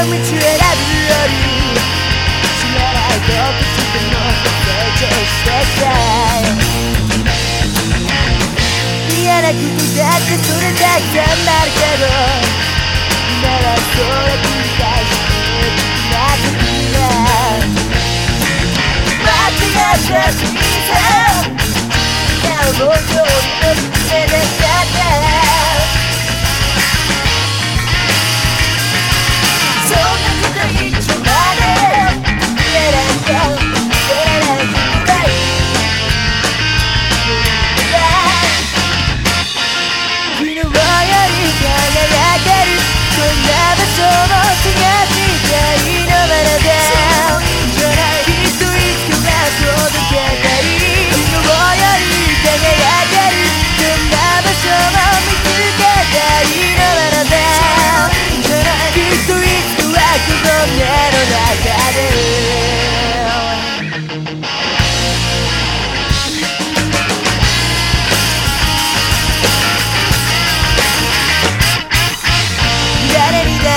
う選ぶより知らなことも成長してさ嫌なことだってそれだけ頑張るけど今はそれ繰り返してなくて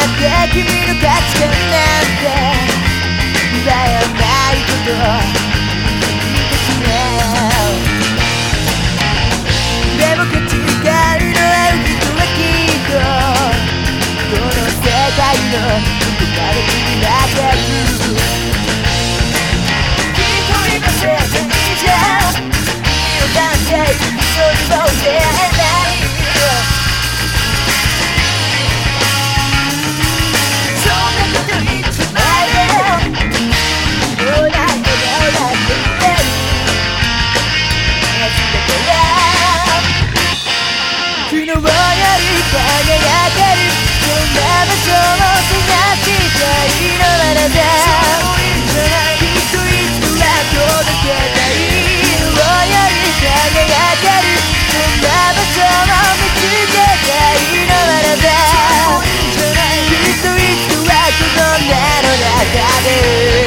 って君の価値観なんて羨まないこと。você.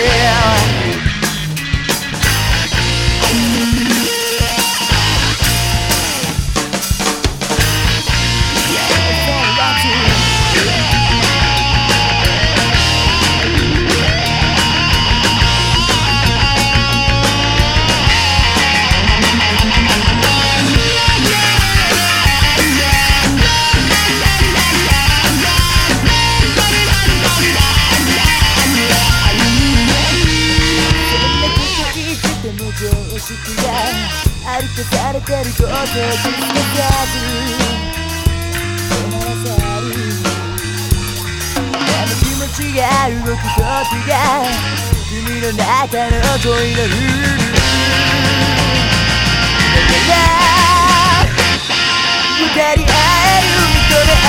てかさず止まあの気持ちが動くこが君の中の恋のルールだから二人会えることで